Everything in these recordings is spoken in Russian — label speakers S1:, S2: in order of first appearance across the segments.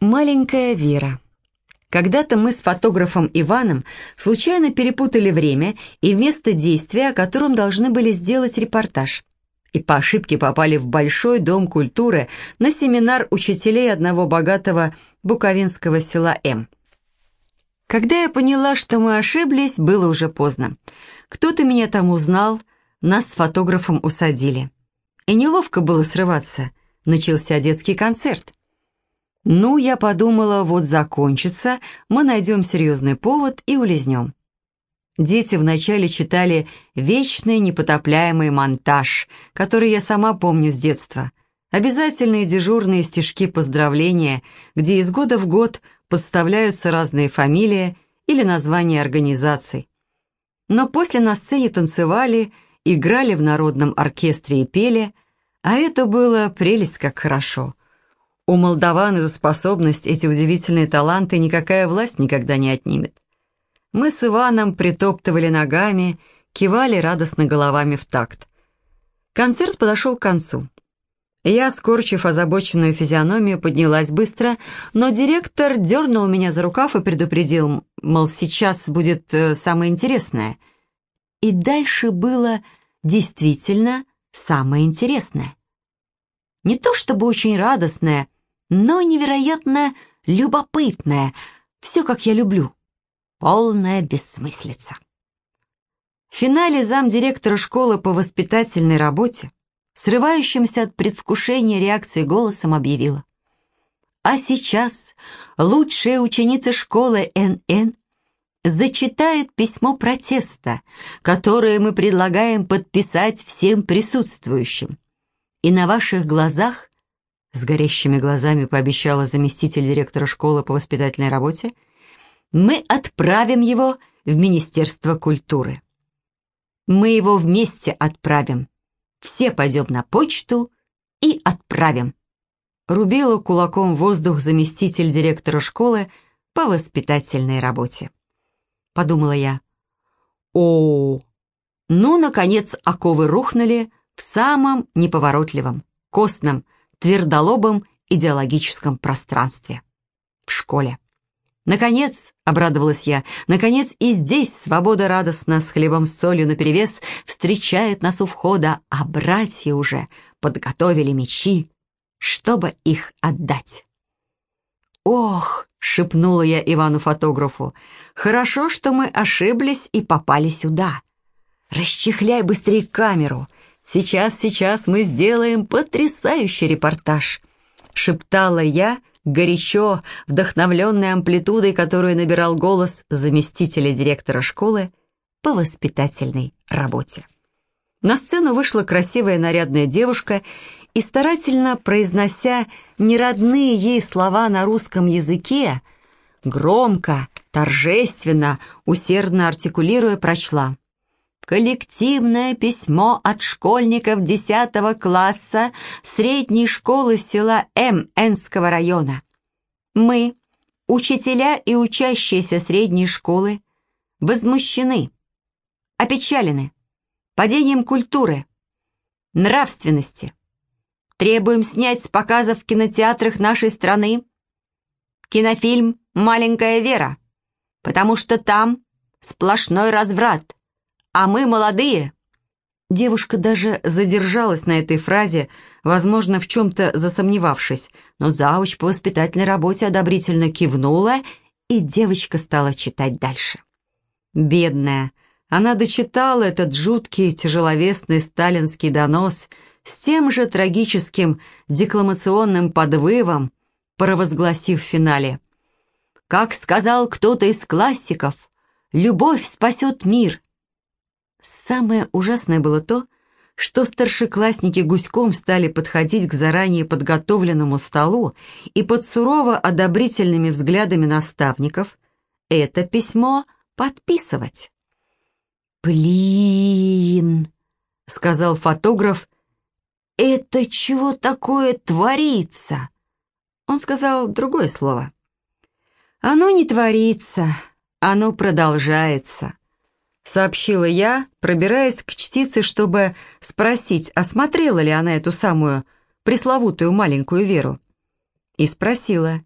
S1: Маленькая Вера. Когда-то мы с фотографом Иваном случайно перепутали время и место действия, о котором должны были сделать репортаж. И по ошибке попали в Большой дом культуры на семинар учителей одного богатого буковинского села М. Когда я поняла, что мы ошиблись, было уже поздно. Кто-то меня там узнал, нас с фотографом усадили. И неловко было срываться. Начался детский концерт. Ну, я подумала, вот закончится, мы найдем серьезный повод и улизнем. Дети вначале читали «Вечный непотопляемый монтаж», который я сама помню с детства. Обязательные дежурные стишки поздравления, где из года в год подставляются разные фамилии или названия организаций. Но после на сцене танцевали, играли в народном оркестре и пели, а это было прелесть как хорошо. У молдаван эту способность, эти удивительные таланты никакая власть никогда не отнимет. Мы с Иваном притоптывали ногами, кивали радостно головами в такт. Концерт подошел к концу. Я, скорчив озабоченную физиономию, поднялась быстро, но директор дернул меня за рукав и предупредил, мол, сейчас будет э, самое интересное. И дальше было действительно самое интересное. Не то чтобы очень радостное, но невероятно любопытное. Все, как я люблю. Полная бессмыслица. В финале замдиректора школы по воспитательной работе, срывающимся от предвкушения реакции голосом, объявила. А сейчас лучшая ученица школы НН зачитает письмо протеста, которое мы предлагаем подписать всем присутствующим. И на ваших глазах с горящими глазами пообещала заместитель директора школы по воспитательной работе, мы отправим его в Министерство культуры. Мы его вместе отправим. Все пойдем на почту и отправим. Рубила кулаком воздух заместитель директора школы по воспитательной работе. Подумала я. О, ну, наконец, оковы рухнули в самом неповоротливом, костном, твердолобом идеологическом пространстве. В школе. Наконец, обрадовалась я, наконец и здесь свобода радостно с хлебом с солью наперевес встречает нас у входа, а братья уже подготовили мечи, чтобы их отдать. «Ох!» — шепнула я Ивану-фотографу. «Хорошо, что мы ошиблись и попали сюда. Расчехляй быстрее камеру. Сейчас, сейчас мы сделаем потрясающий репортаж», — шептала я, горячо, вдохновленной амплитудой, которую набирал голос заместителя директора школы по воспитательной работе. На сцену вышла красивая нарядная девушка и, старательно произнося неродные ей слова на русском языке, громко, торжественно, усердно артикулируя, прочла — Коллективное письмо от школьников 10 класса средней школы села М. Энского района. Мы, учителя и учащиеся средней школы, возмущены, опечалены падением культуры, нравственности. Требуем снять с показов в кинотеатрах нашей страны кинофильм «Маленькая Вера», потому что там сплошной разврат, а мы молодые». Девушка даже задержалась на этой фразе, возможно, в чем-то засомневавшись, но завуч по воспитательной работе одобрительно кивнула, и девочка стала читать дальше. Бедная, она дочитала этот жуткий, тяжеловесный сталинский донос с тем же трагическим декламационным подвывом, провозгласив в финале. «Как сказал кто-то из классиков, любовь спасет мир, Самое ужасное было то, что старшеклассники гуськом стали подходить к заранее подготовленному столу и под сурово одобрительными взглядами наставников это письмо подписывать. «Блин!» — сказал фотограф. «Это чего такое творится?» Он сказал другое слово. «Оно не творится, оно продолжается сообщила я, пробираясь к чтице, чтобы спросить, осмотрела ли она эту самую пресловутую маленькую Веру. И спросила,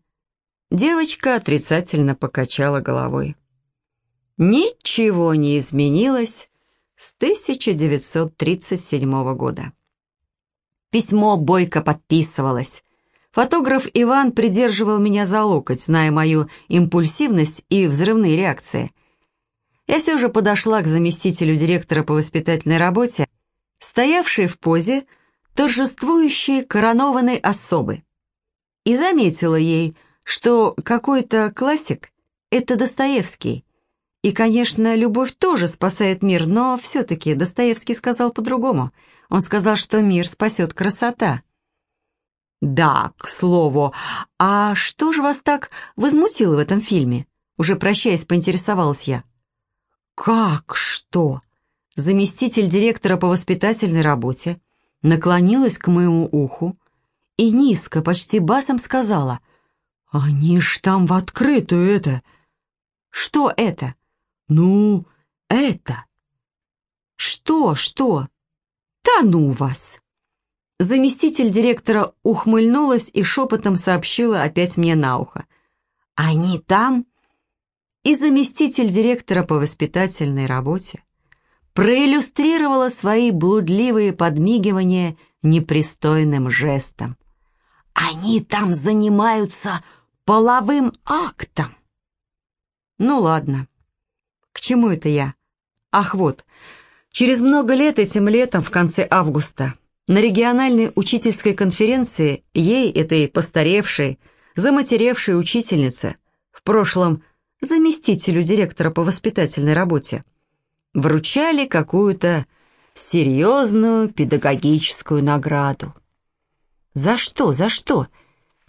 S1: Девочка отрицательно покачала головой. Ничего не изменилось с 1937 года. Письмо бойко подписывалось. Фотограф Иван придерживал меня за локоть, зная мою импульсивность и взрывные реакции. Я все же подошла к заместителю директора по воспитательной работе, стоявшей в позе торжествующей коронованной особы, и заметила ей, что какой-то классик — это Достоевский. И, конечно, любовь тоже спасает мир, но все-таки Достоевский сказал по-другому. Он сказал, что мир спасет красота. «Да, к слову, а что же вас так возмутило в этом фильме?» Уже прощаясь, поинтересовалась я. «Как что?» Заместитель директора по воспитательной работе наклонилась к моему уху и низко, почти басом сказала — «Они ж там в открытую это...» «Что это?» «Ну, это...» «Что, что?» «Да ну вас!» Заместитель директора ухмыльнулась и шепотом сообщила опять мне на ухо. «Они там?» И заместитель директора по воспитательной работе проиллюстрировала свои блудливые подмигивания непристойным жестом. «Они там занимаются половым актом. Ну ладно. К чему это я? Ах, вот. Через много лет этим летом, в конце августа, на региональной учительской конференции ей, этой постаревшей, заматеревшей учительнице, в прошлом заместителю директора по воспитательной работе, вручали какую-то серьезную педагогическую награду. За что, за что?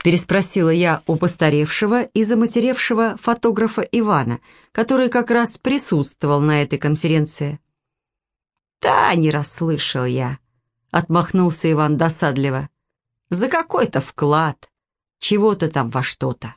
S1: Переспросила я у постаревшего и заматеревшего фотографа Ивана, который как раз присутствовал на этой конференции. «Да, не расслышал я», — отмахнулся Иван досадливо. «За какой-то вклад, чего-то там во что-то».